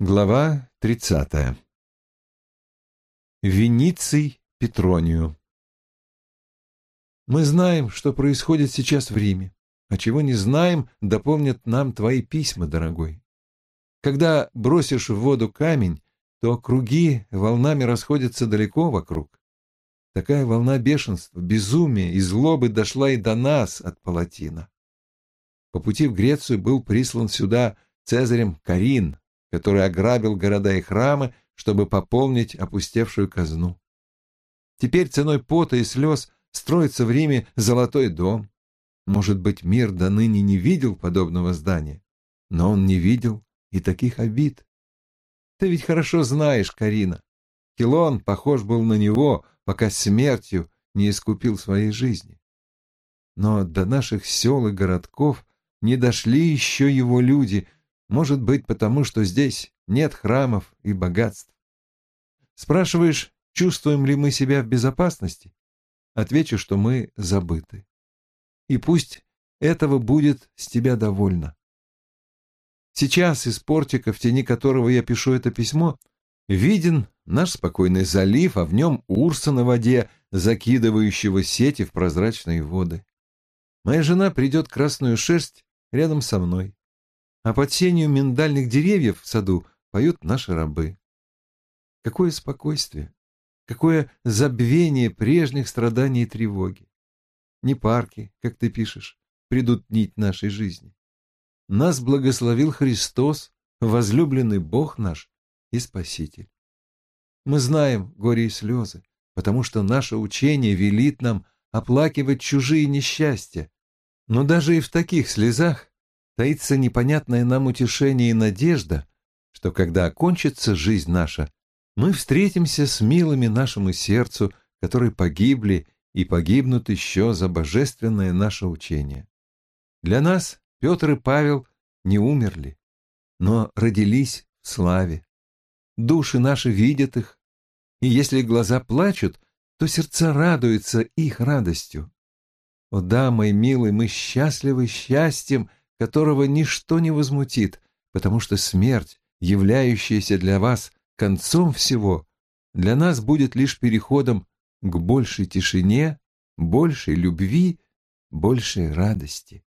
Глава 30. Вениций Петронию. Мы знаем, что происходит сейчас в Риме, а чего не знаем, дополнят нам твои письма, дорогой. Когда бросишь в воду камень, то круги волнами расходятся далеко вокруг. Такая волна бешенства, безумия и злобы дошла и до нас от Палатина. По пути в Грецию был прислан сюда Цезарем Карин, который ограбил города и храмы, чтобы пополнить опустевшую казну. Теперь ценой пота и слез строится в Риме золотой дом. Может быть, мир до ныне не видел подобного здания, но он не видел и таких обид. Ты ведь хорошо знаешь, Карина. Хилон похож был на него, пока смертью не искупил своей жизни. Но до наших сел и городков не дошли еще его люди — может быть, потому что здесь нет храмов и богатств. Спрашиваешь, чувствуем ли мы себя в безопасности? Отвечу, что мы забыты. И пусть этого будет с тебя довольно. Сейчас из портика, в тени которого я пишу это письмо, виден наш спокойный залив, а в нем урса на воде, закидывающего сети в прозрачные воды. Моя жена придет красную шерсть рядом со мной а под сенью миндальных деревьев в саду поют наши рабы. Какое спокойствие, какое забвение прежних страданий и тревоги. Не парки, как ты пишешь, придут нить нашей жизни. Нас благословил Христос, возлюбленный Бог наш и Спаситель. Мы знаем горе и слезы, потому что наше учение велит нам оплакивать чужие несчастья, но даже и в таких слезах таится непонятное нам утешение и надежда, что когда окончится жизнь наша, мы встретимся с милыми нашему сердцу, которые погибли и погибнут еще за божественное наше учение. Для нас Петр и Павел не умерли, но родились в славе. Души наши видят их, и если глаза плачут, то сердца радуются их радостью. О да, мой милый, мы счастливы счастьем, которого ничто не возмутит, потому что смерть, являющаяся для вас концом всего, для нас будет лишь переходом к большей тишине, большей любви, большей радости.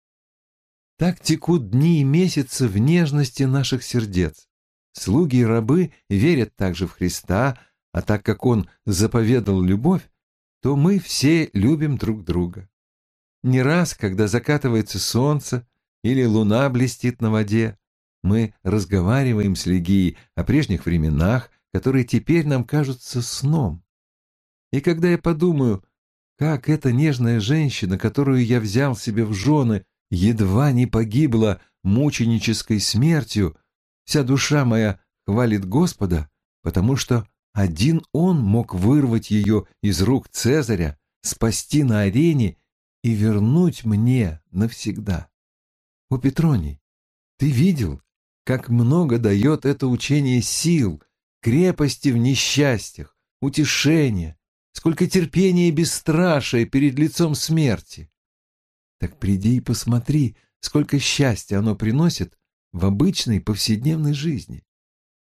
Так текут дни и месяцы в нежности наших сердец. Слуги и рабы верят также в Христа, а так как Он заповедал любовь, то мы все любим друг друга. Не раз, когда закатывается солнце, или луна блестит на воде. Мы разговариваем с Легией о прежних временах, которые теперь нам кажутся сном. И когда я подумаю, как эта нежная женщина, которую я взял себе в жены, едва не погибла мученической смертью, вся душа моя хвалит Господа, потому что один он мог вырвать ее из рук Цезаря, спасти на арене и вернуть мне навсегда. О, Петроний, ты видел, как много дает это учение сил, крепости в несчастьях, утешения, сколько терпения и бесстрашия перед лицом смерти. Так приди и посмотри, сколько счастья оно приносит в обычной повседневной жизни.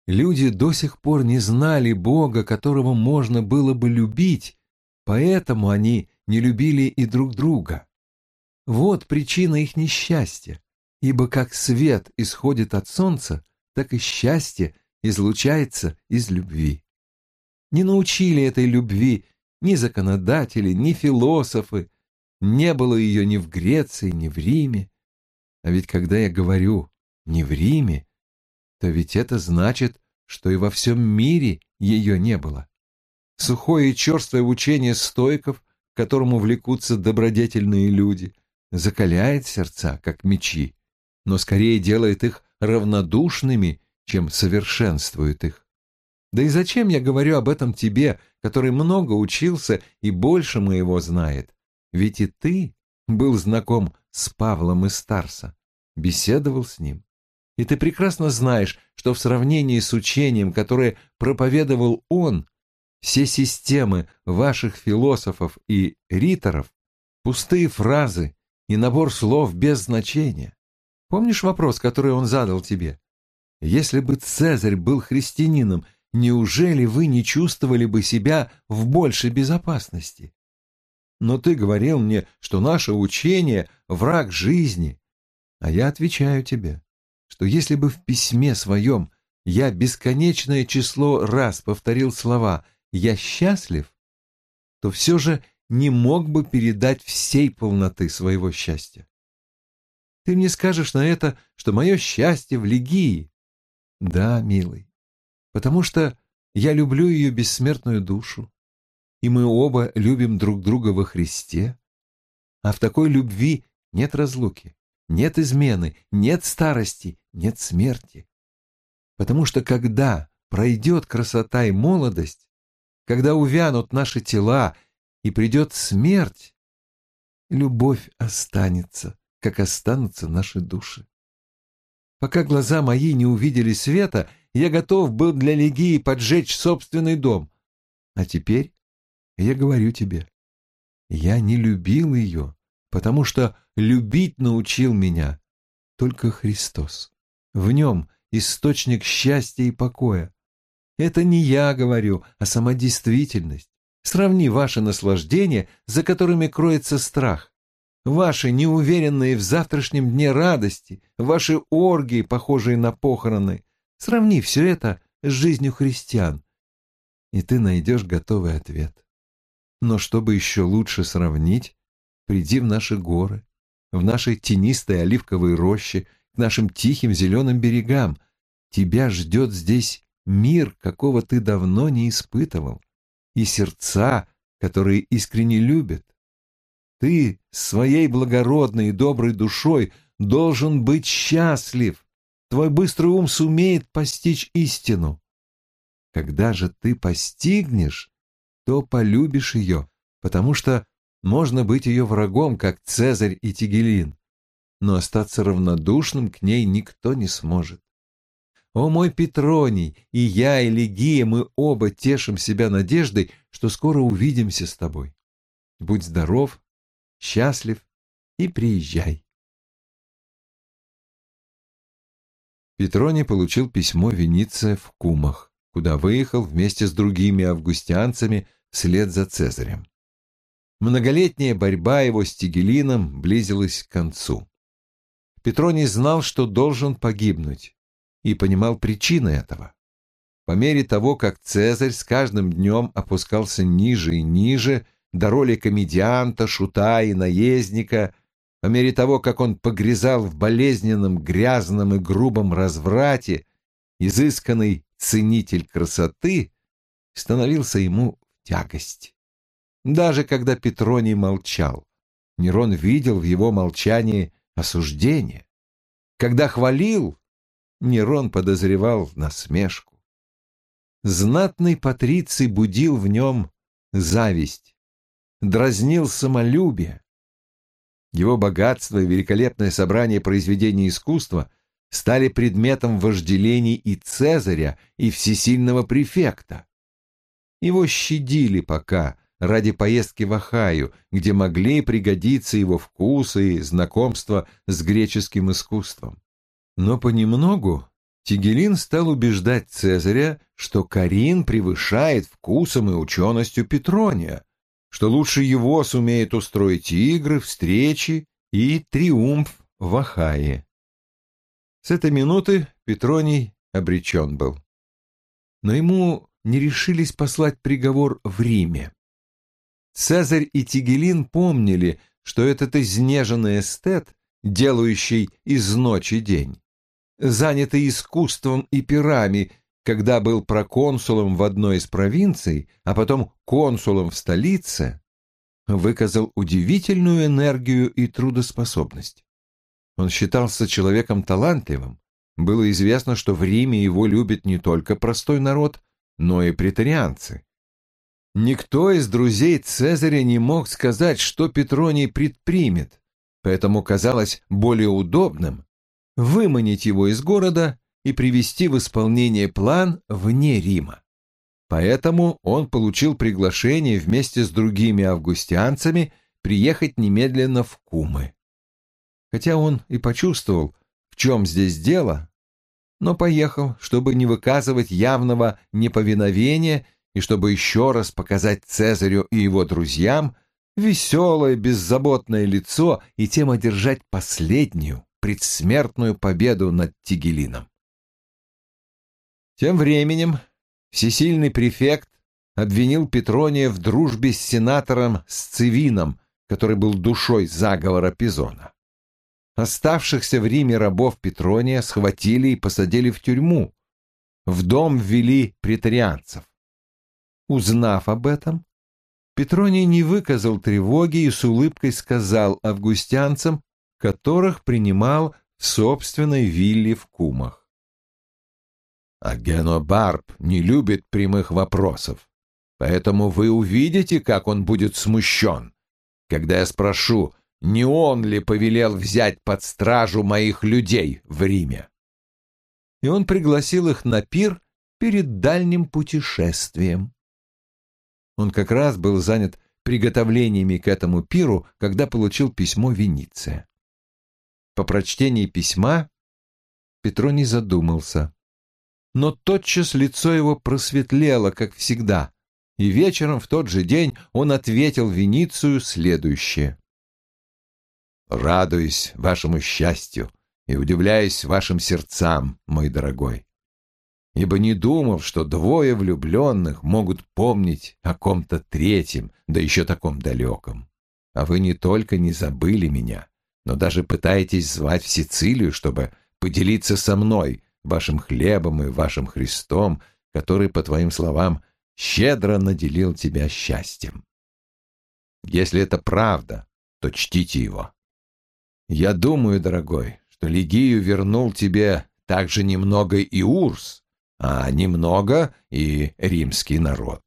Люди до сих пор не знали Бога, которого можно было бы любить, поэтому они не любили и друг друга. Вот причина их несчастья ибо как свет исходит от солнца, так и счастье излучается из любви. Не научили этой любви ни законодатели, ни философы, не было ее ни в Греции, ни в Риме. А ведь когда я говорю «не в Риме», то ведь это значит, что и во всем мире ее не было. Сухое и черствое учение стойков, к которому влекутся добродетельные люди, закаляет сердца, как мечи но скорее делает их равнодушными, чем совершенствует их. Да и зачем я говорю об этом тебе, который много учился и больше моего знает? Ведь и ты был знаком с Павлом из Старса, беседовал с ним. И ты прекрасно знаешь, что в сравнении с учением, которое проповедовал он, все системы ваших философов и риторов — пустые фразы и набор слов без значения. Помнишь вопрос, который он задал тебе? Если бы Цезарь был христианином, неужели вы не чувствовали бы себя в большей безопасности? Но ты говорил мне, что наше учение — враг жизни. А я отвечаю тебе, что если бы в письме своем я бесконечное число раз повторил слова «я счастлив», то все же не мог бы передать всей полноты своего счастья. Ты мне скажешь на это, что мое счастье в Легии. Да, милый, потому что я люблю ее бессмертную душу, и мы оба любим друг друга во Христе, а в такой любви нет разлуки, нет измены, нет старости, нет смерти. Потому что когда пройдет красота и молодость, когда увянут наши тела и придет смерть, любовь останется, как останутся наши души. Пока глаза мои не увидели света, я готов был для Легии поджечь собственный дом. А теперь я говорю тебе, я не любил ее, потому что любить научил меня только Христос. В нем источник счастья и покоя. Это не я говорю, а сама действительность. Сравни ваши наслаждения, за которыми кроется страх. Ваши неуверенные в завтрашнем дне радости, ваши оргии, похожие на похороны. Сравни все это с жизнью христиан, и ты найдешь готовый ответ. Но чтобы еще лучше сравнить, приди в наши горы, в наши тенистые оливковые рощи, к нашим тихим зеленым берегам. Тебя ждет здесь мир, какого ты давно не испытывал, и сердца, которые искренне любят. Ты своей благородной и доброй душой должен быть счастлив. Твой быстрый ум сумеет постичь истину. Когда же ты постигнешь, то полюбишь ее, потому что можно быть ее врагом, как Цезарь и Тигелин, но остаться равнодушным к ней никто не сможет. О мой Петроний, и я, и Легия, мы оба тешим себя надеждой, что скоро увидимся с тобой. Будь здоров, счастлив и приезжай. Петроний получил письмо Вениция в Кумах, куда выехал вместе с другими августианцами вслед за Цезарем. Многолетняя борьба его с Тигелином близилась к концу. Петроний знал, что должен погибнуть, и понимал причины этого. По мере того, как Цезарь с каждым днем опускался ниже и ниже до роли комедианта, шута и наездника, по мере того, как он погрязал в болезненном, грязном и грубом разврате, изысканный ценитель красоты становился ему в тягость. Даже когда Петроний молчал, Нерон видел в его молчании осуждение. Когда хвалил, Нерон подозревал насмешку. Знатный патриций будил в нем зависть, дразнил самолюбие. Его богатство и великолепное собрание произведений искусства стали предметом вожделений и Цезаря, и всесильного префекта. Его щадили пока ради поездки в Ахаю, где могли пригодиться его вкусы и знакомство с греческим искусством. Но понемногу Тигелин стал убеждать Цезаря, что Карин превышает вкусом и ученостью Петрония, что лучше его сумеет устроить игры, встречи и триумф в Ахае. С этой минуты Петроний обречен был. Но ему не решились послать приговор в Риме. Цезарь и Тигелин помнили, что этот изнеженный эстет, делающий из ночи день, занятый искусством и пирами, когда был проконсулом в одной из провинций, а потом консулом в столице, выказал удивительную энергию и трудоспособность. Он считался человеком талантливым. Было известно, что в Риме его любит не только простой народ, но и претарианцы. Никто из друзей Цезаря не мог сказать, что Петроний предпримет, поэтому казалось более удобным выманить его из города и привести в исполнение план вне Рима. Поэтому он получил приглашение вместе с другими августианцами приехать немедленно в Кумы. Хотя он и почувствовал, в чем здесь дело, но поехал, чтобы не выказывать явного неповиновения и чтобы еще раз показать Цезарю и его друзьям веселое, беззаботное лицо и тем одержать последнюю предсмертную победу над Тигелином. Тем временем всесильный префект обвинил Петрония в дружбе с сенатором Сцивином, который был душой заговора Пизона. Оставшихся в Риме рабов Петрония схватили и посадили в тюрьму. В дом ввели претарианцев. Узнав об этом, Петроний не выказал тревоги и с улыбкой сказал августянцам, которых принимал в собственной вилле в Кумах. А Генобарб не любит прямых вопросов, поэтому вы увидите, как он будет смущен, когда я спрошу, не он ли повелел взять под стражу моих людей в Риме. И он пригласил их на пир перед дальним путешествием. Он как раз был занят приготовлениями к этому пиру, когда получил письмо Вениция. По прочтении письма Петро не задумался. Но тотчас лицо его просветлело, как всегда, и вечером в тот же день он ответил Веницию следующее. «Радуюсь вашему счастью и удивляюсь вашим сердцам, мой дорогой ибо не думал, что двое влюбленных могут помнить о ком-то третьем, да еще таком далеком. А вы не только не забыли меня, но даже пытаетесь звать в Сицилию, чтобы поделиться со мной вашим хлебом и вашим Христом, который, по твоим словам, щедро наделил тебя счастьем. Если это правда, то чтите его. Я думаю, дорогой, что Лигию вернул тебе также немного и Урс, а немного и римский народ.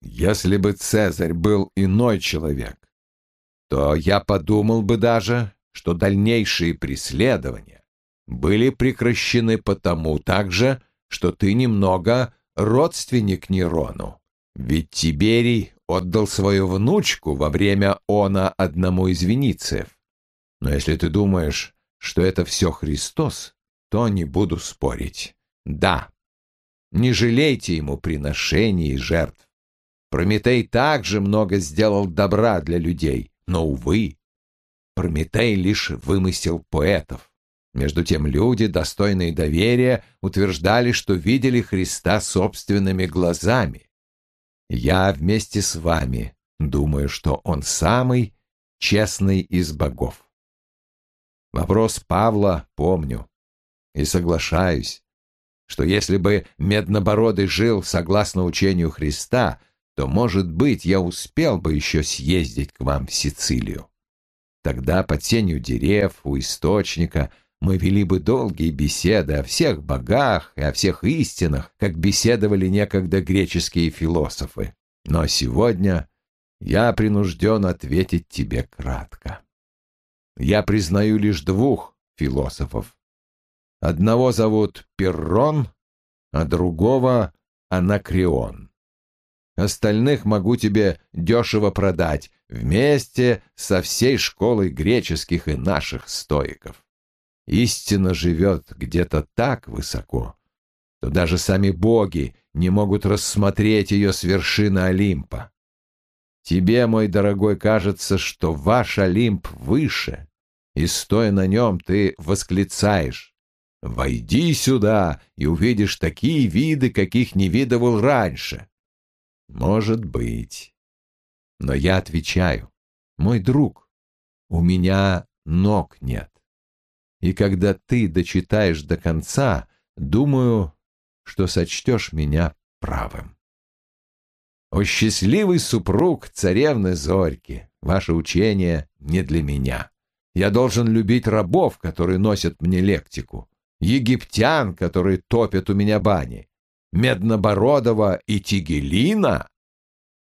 Если бы Цезарь был иной человек, то я подумал бы даже, что дальнейшие преследования были прекращены потому также, что ты немного родственник Нерону. Ведь Тиберий отдал свою внучку во время она одному из венициев. Но если ты думаешь, что это все Христос, то не буду спорить. Да, не жалейте ему приношений и жертв. Прометей также много сделал добра для людей, но, увы, Прометей лишь вымысел поэтов. Между тем люди, достойные доверия, утверждали, что видели Христа собственными глазами. Я вместе с вами думаю, что он самый честный из богов. Вопрос Павла помню и соглашаюсь что если бы Меднобородый жил согласно учению Христа, то, может быть, я успел бы еще съездить к вам в Сицилию. Тогда под сенью дерев у источника мы вели бы долгие беседы о всех богах и о всех истинах, как беседовали некогда греческие философы. Но сегодня я принужден ответить тебе кратко. Я признаю лишь двух философов Одного зовут Перрон, а другого — Анакреон. Остальных могу тебе дешево продать вместе со всей школой греческих и наших стоиков. Истина живет где-то так высоко, что даже сами боги не могут рассмотреть ее с вершины Олимпа. Тебе, мой дорогой, кажется, что ваш Олимп выше, и, стоя на нем, ты восклицаешь Войди сюда и увидишь такие виды, каких не видывал раньше. Может быть. Но я отвечаю, мой друг, у меня ног нет. И когда ты дочитаешь до конца, думаю, что сочтешь меня правым. О счастливый супруг царевны Зорьки, ваше учение не для меня. Я должен любить рабов, которые носят мне лектику египтян, которые топят у меня бани, Меднобородова и Тигелина?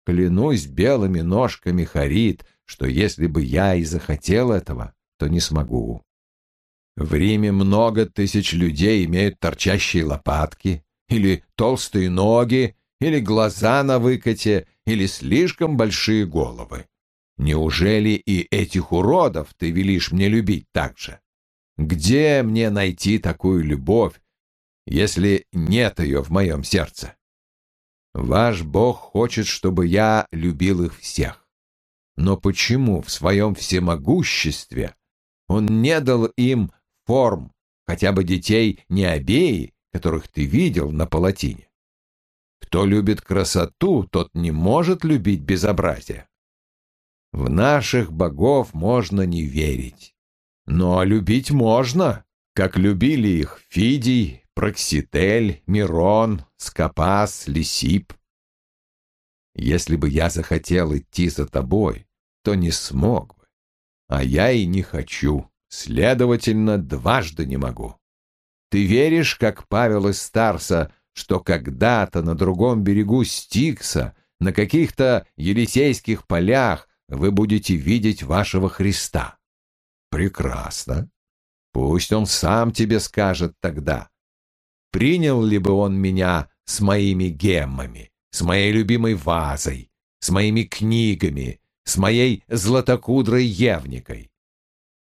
Клянусь белыми ножками Харит, что если бы я и захотел этого, то не смогу. В Риме много тысяч людей имеют торчащие лопатки, или толстые ноги, или глаза на выкате, или слишком большие головы. Неужели и этих уродов ты велишь мне любить так же? Где мне найти такую любовь, если нет ее в моем сердце? Ваш Бог хочет, чтобы я любил их всех. Но почему в своем всемогуществе Он не дал им форм, хотя бы детей не обеи, которых ты видел на палатине? Кто любит красоту, тот не может любить безобразие. В наших богов можно не верить, но любить можно, как любили их Фидий, Прокситель, Мирон, Скопас, Лисип. Если бы я захотел идти за тобой, то не смог бы. А я и не хочу, следовательно, дважды не могу. Ты веришь, как Павел из Старса, что когда-то на другом берегу Стикса, на каких-то Елисейских полях, вы будете видеть вашего Христа? Прекрасно. Пусть он сам тебе скажет тогда, принял ли бы он меня с моими геммами, с моей любимой вазой, с моими книгами, с моей златокудрой явникой.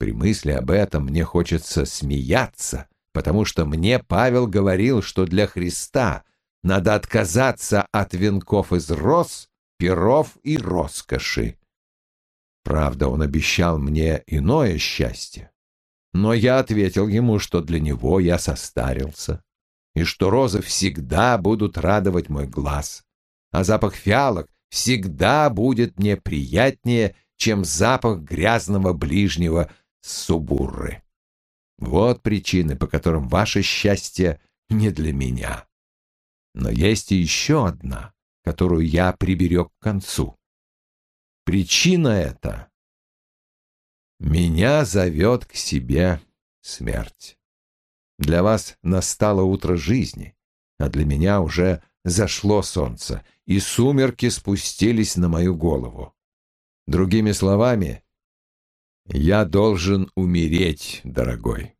При мысли об этом мне хочется смеяться, потому что мне Павел говорил, что для Христа надо отказаться от венков из роз, перов и роскоши. Правда, он обещал мне иное счастье, но я ответил ему, что для него я состарился, и что розы всегда будут радовать мой глаз, а запах фиалок всегда будет мне приятнее, чем запах грязного ближнего субурры. Вот причины, по которым ваше счастье не для меня. Но есть еще одна, которую я приберег к концу. Причина эта — меня зовет к себе смерть. Для вас настало утро жизни, а для меня уже зашло солнце, и сумерки спустились на мою голову. Другими словами, я должен умереть, дорогой.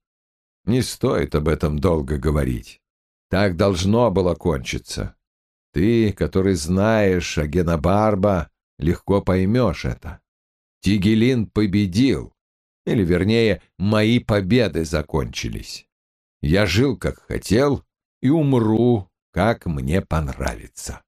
Не стоит об этом долго говорить. Так должно было кончиться. Ты, который знаешь о Генобарба, легко поймешь это. Тигелин победил, или, вернее, мои победы закончились. Я жил, как хотел, и умру, как мне понравится.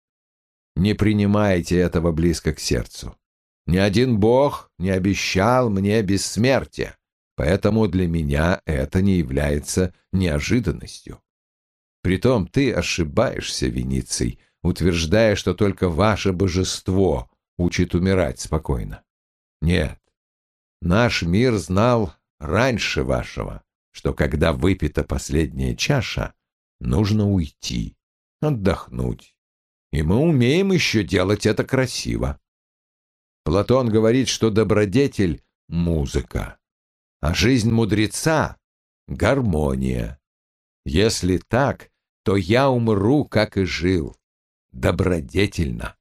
Не принимайте этого близко к сердцу. Ни один бог не обещал мне бессмертия, поэтому для меня это не является неожиданностью. Притом ты ошибаешься, Вениций, утверждая, что только ваше божество учит умирать спокойно. Нет, наш мир знал раньше вашего, что когда выпита последняя чаша, нужно уйти, отдохнуть. И мы умеем еще делать это красиво. Платон говорит, что добродетель — музыка, а жизнь мудреца — гармония. Если так, то я умру, как и жил, добродетельно.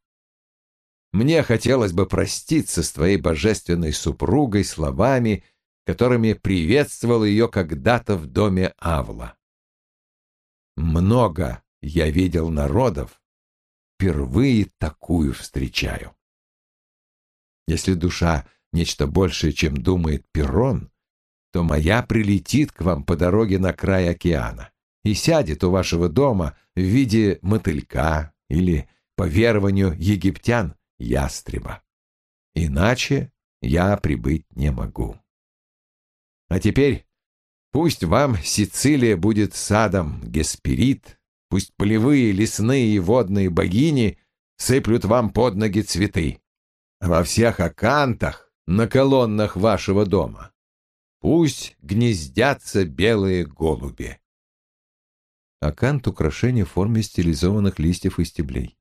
Мне хотелось бы проститься с твоей божественной супругой словами которыми приветствовал ее когда-то в доме Авла. Много я видел народов, впервые такую встречаю. Если душа — нечто большее, чем думает Перрон, то моя прилетит к вам по дороге на край океана и сядет у вашего дома в виде мотылька или, по верованию египтян, ястреба. Иначе я прибыть не могу. А теперь пусть вам Сицилия будет садом Гесперид, пусть полевые, лесные и водные богини сыплют вам под ноги цветы. Во всех акантах на колоннах вашего дома пусть гнездятся белые голуби. Акант — украшение в форме стилизованных листьев и стеблей.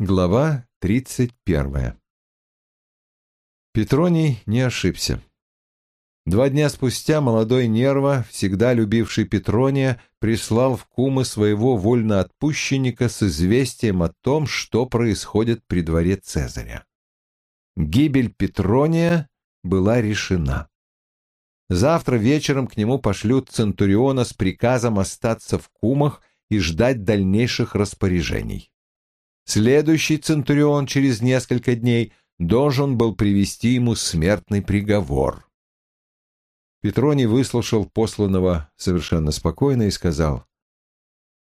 Глава тридцать первая Петроний не ошибся. Два дня спустя молодой Нерва, всегда любивший Петрония, прислал в кумы своего вольноотпущенника с известием о том, что происходит при дворе Цезаря. Гибель Петрония была решена. Завтра вечером к нему пошлют Центуриона с приказом остаться в кумах и ждать дальнейших распоряжений. Следующий Центурион через несколько дней должен был привести ему смертный приговор. Петроний выслушал посланного совершенно спокойно и сказал,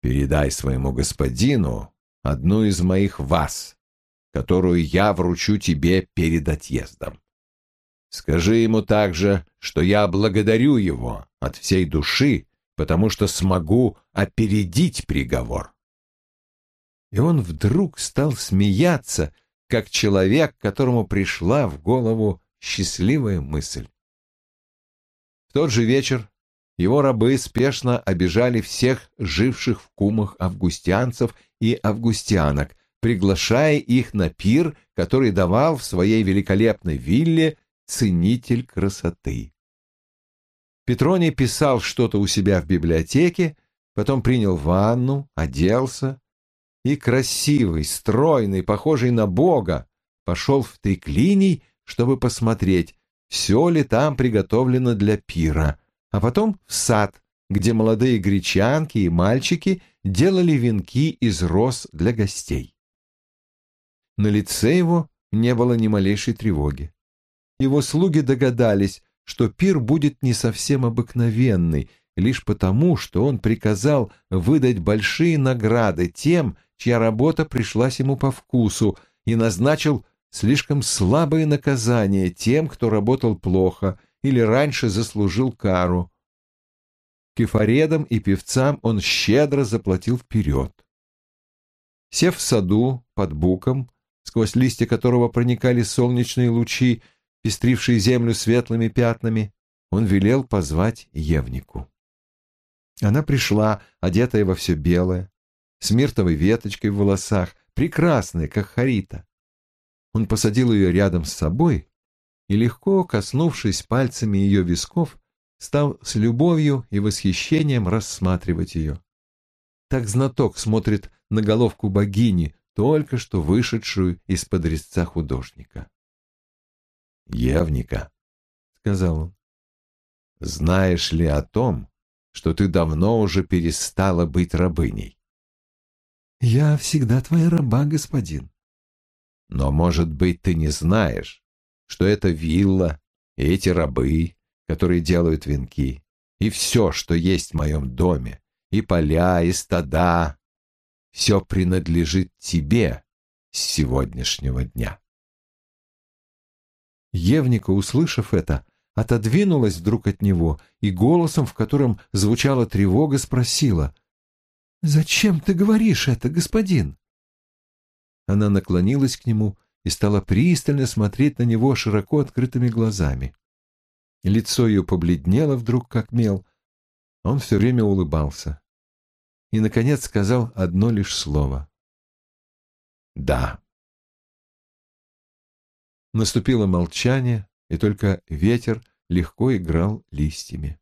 «Передай своему господину одну из моих вас, которую я вручу тебе перед отъездом. Скажи ему также, что я благодарю его от всей души, потому что смогу опередить приговор». И он вдруг стал смеяться, как человек, которому пришла в голову счастливая мысль. Тот же вечер его рабы спешно обижали всех живших в кумах августианцев и августианок, приглашая их на пир, который давал в своей великолепной вилле ценитель красоты. Петроний писал что-то у себя в библиотеке, потом принял ванну, оделся и красивый, стройный, похожий на Бога, пошел в триклиний, чтобы посмотреть, все ли там приготовлено для пира, а потом в сад, где молодые гречанки и мальчики делали венки из роз для гостей. На лице его не было ни малейшей тревоги. Его слуги догадались, что пир будет не совсем обыкновенный, лишь потому, что он приказал выдать большие награды тем, чья работа пришлась ему по вкусу, и назначил слишком слабое наказание тем, кто работал плохо или раньше заслужил кару. Кефаредам и певцам он щедро заплатил вперед. Сев в саду под буком, сквозь листья которого проникали солнечные лучи, пестрившие землю светлыми пятнами, он велел позвать Евнику. Она пришла, одетая во все белое, с миртовой веточкой в волосах, прекрасная, как Харита. Он посадил ее рядом с собой и, легко коснувшись пальцами ее висков, стал с любовью и восхищением рассматривать ее. Так знаток смотрит на головку богини, только что вышедшую из-под резца художника. «Евника», — сказал он, — «знаешь ли о том, что ты давно уже перестала быть рабыней?» «Я всегда твоя раба, господин», но, может быть, ты не знаешь, что это вилла и эти рабы, которые делают венки, и все, что есть в моем доме, и поля, и стада, все принадлежит тебе с сегодняшнего дня. Евника, услышав это, отодвинулась вдруг от него и голосом, в котором звучала тревога, спросила, «Зачем ты говоришь это, господин?» Она наклонилась к нему и стала пристально смотреть на него широко открытыми глазами. Лицо ее побледнело вдруг, как мел. Он все время улыбался. И, наконец, сказал одно лишь слово. «Да». Наступило молчание, и только ветер легко играл листьями.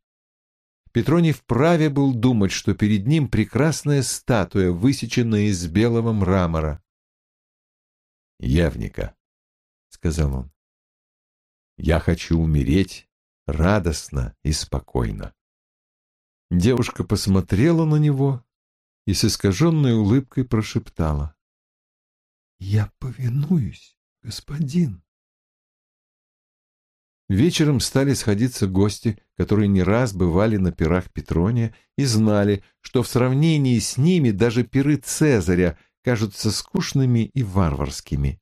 Петроний вправе был думать, что перед ним прекрасная статуя, высеченная из белого мрамора явника, — сказал он. Я хочу умереть радостно и спокойно. Девушка посмотрела на него и с искаженной улыбкой прошептала. «Я повинуюсь, господин». Вечером стали сходиться гости, которые не раз бывали на пирах Петрония и знали, что в сравнении с ними даже пиры Цезаря кажутся скучными и варварскими.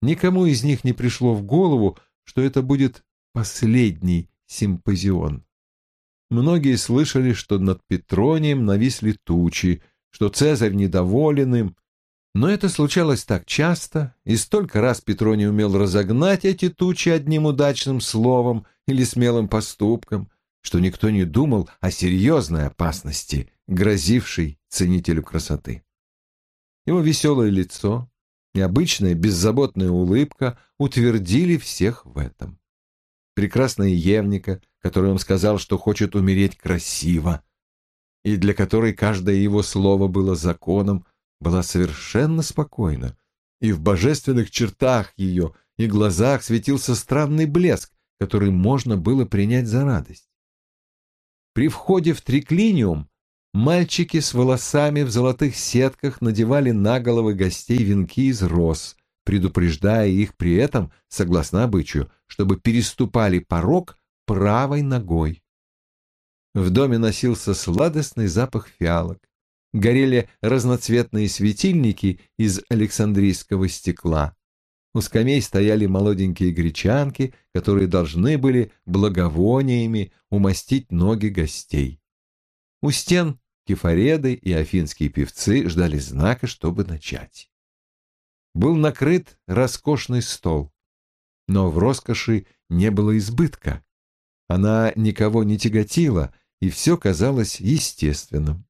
Никому из них не пришло в голову, что это будет последний симпозион. Многие слышали, что над Петронием нависли тучи, что Цезарь недоволен им, но это случалось так часто, и столько раз Петроний умел разогнать эти тучи одним удачным словом или смелым поступком, что никто не думал о серьезной опасности, грозившей ценителю красоты. Его веселое лицо, необычная беззаботная улыбка утвердили всех в этом. Прекрасная Евника, которой он сказал, что хочет умереть красиво, и для которой каждое его слово было законом, была совершенно спокойна, и в божественных чертах ее и глазах светился странный блеск, который можно было принять за радость. При входе в триклиниум Мальчики с волосами в золотых сетках надевали на головы гостей венки из роз, предупреждая их при этом, согласно обычаю, чтобы переступали порог правой ногой. В доме носился сладостный запах фиалок. Горели разноцветные светильники из александрийского стекла. У скамей стояли молоденькие гречанки, которые должны были благовониями умастить ноги гостей. У стен кефареды и афинские певцы ждали знака, чтобы начать. Был накрыт роскошный стол, но в роскоши не было избытка. Она никого не тяготила, и все казалось естественным.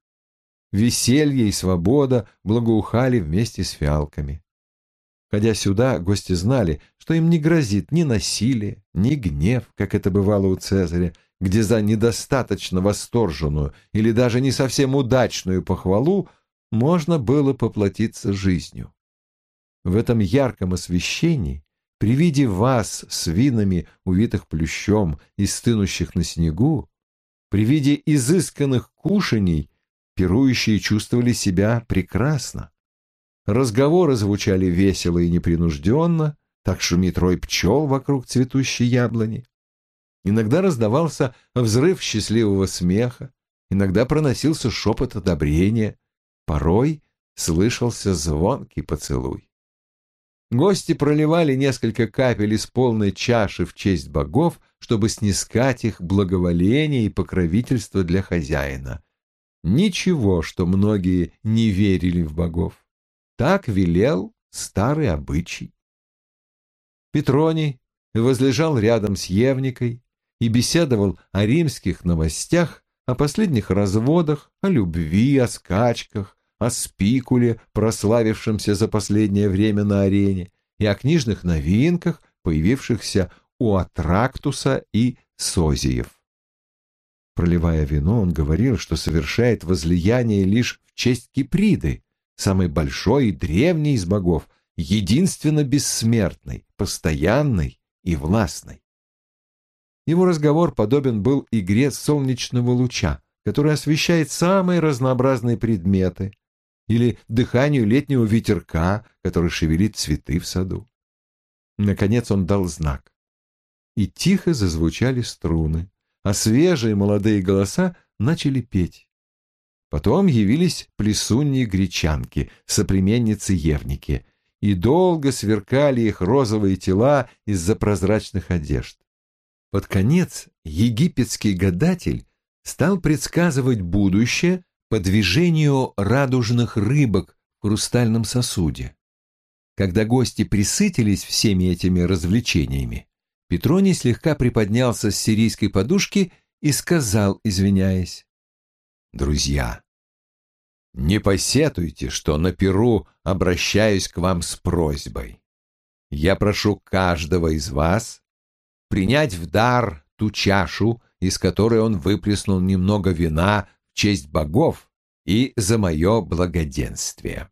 Веселье и свобода благоухали вместе с фиалками. Ходя сюда, гости знали, что им не грозит ни насилие, ни гнев, как это бывало у Цезаря, где за недостаточно восторженную или даже не совсем удачную похвалу можно было поплатиться жизнью. В этом ярком освещении, при виде вас с винами, увитых плющом и стынущих на снегу, при виде изысканных кушаний, пирующие чувствовали себя прекрасно. Разговоры звучали весело и непринужденно, так шумит рой пчел вокруг цветущей яблони. Иногда раздавался взрыв счастливого смеха, иногда проносился шепот одобрения, порой слышался звонкий поцелуй. Гости проливали несколько капель из полной чаши в честь богов, чтобы снискать их благоволение и покровительство для хозяина. Ничего, что многие не верили в богов. Так велел старый обычай. Петроний возлежал рядом с Евникой и беседовал о римских новостях, о последних разводах, о любви, о скачках, о спикуле, прославившемся за последнее время на арене, и о книжных новинках, появившихся у Атрактуса и Созиев. Проливая вино, он говорил, что совершает возлияние лишь в честь Киприды, самый большой и древний из богов, единственно бессмертный, постоянный и властный. Его разговор подобен был игре солнечного луча, который освещает самые разнообразные предметы, или дыханию летнего ветерка, который шевелит цветы в саду. Наконец он дал знак. И тихо зазвучали струны, а свежие молодые голоса начали петь. Потом явились плесуньи-гречанки, соплеменницы Евники, и долго сверкали их розовые тела из-за прозрачных одежд. Под конец египетский гадатель стал предсказывать будущее по движению радужных рыбок в хрустальном сосуде. Когда гости присытились всеми этими развлечениями, Петроний слегка приподнялся с сирийской подушки и сказал, извиняясь, друзья. Не посетуйте, что на Перу обращаюсь к вам с просьбой. Я прошу каждого из вас принять в дар ту чашу, из которой он выплеснул немного вина в честь богов и за мое благоденствие.